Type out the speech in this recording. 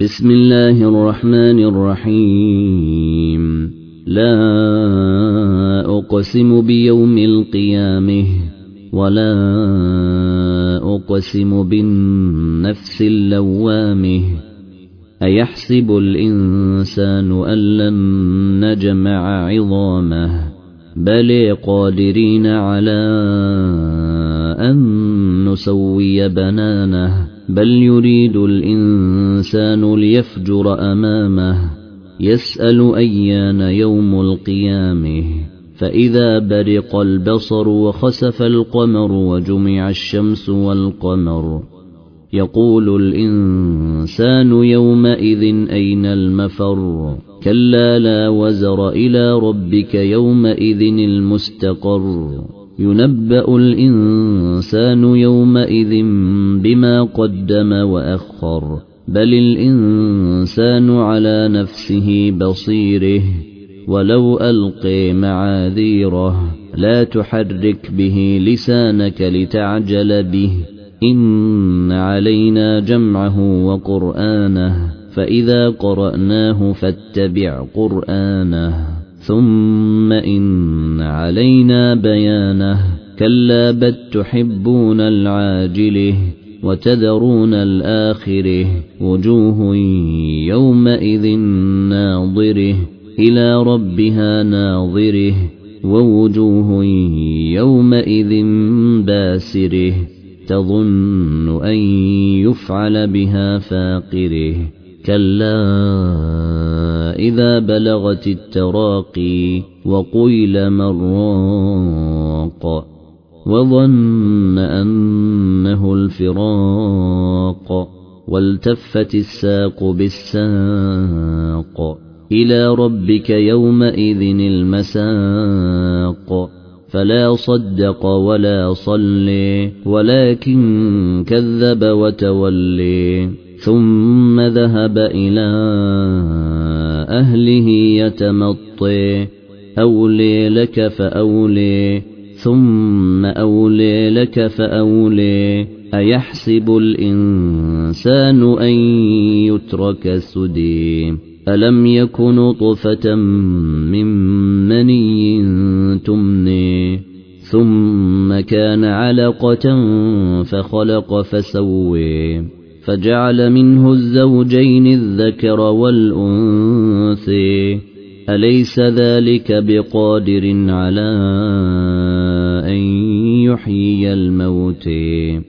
بسم الله الرحمن الرحيم. لا أقسم بيوم القيامة ولا أقسم بالنفس اللوامة. أيحسب الإنسان أن لن نجمع عظامه؟ بل قادرين على أن نسوي بنانه بل يريد الإنسان ليفجر أمامه. يسأل أيان يوم القيامة. فإذا برق البصر وخسف القمر وجمع الشمس والقمر. يقول الإنسان يومئذ أين المفر؟ كلا لا وزر إلى ربك يومئذ المستقر. ينبأ الإنسان يومئذ بما قدم وأخر بل الإنسان على نفسه بصيره ولو ألقي معاذيره لا تحرك به لسانك لتعجل به. إن علينا جمعه وقرآنه فإذا قرأناه فاتبع قرآنه. ثم إن علينا بيانه. كلا بل تحبون العاجله وتذرون الآخره. وجوه يومئذ ناظره. إلى ربها ناظره. ووجوه يومئذ باسره. تظن أن يفعل بها فاقره. كلا إذا بلغت التراقي وقيل مراق وظن أنه الفراق والتفت الساق بالساق إلى ربك يومئذ المساق فلا صدق ولا صلي ولكن كذب وتولي ثم ذهب إلى أهله يتمطي. أولي لك فأولي ثم أولي لك فأولي. أيحسب الإنسان أن يترك سدي؟ ألم يكن طفة من مني تمني؟ ثم كان علقة فخلق فسوي. فجعل منه الزوجين الذكر والأنثي أليس ذلك بقادر على أن يحيي الموتي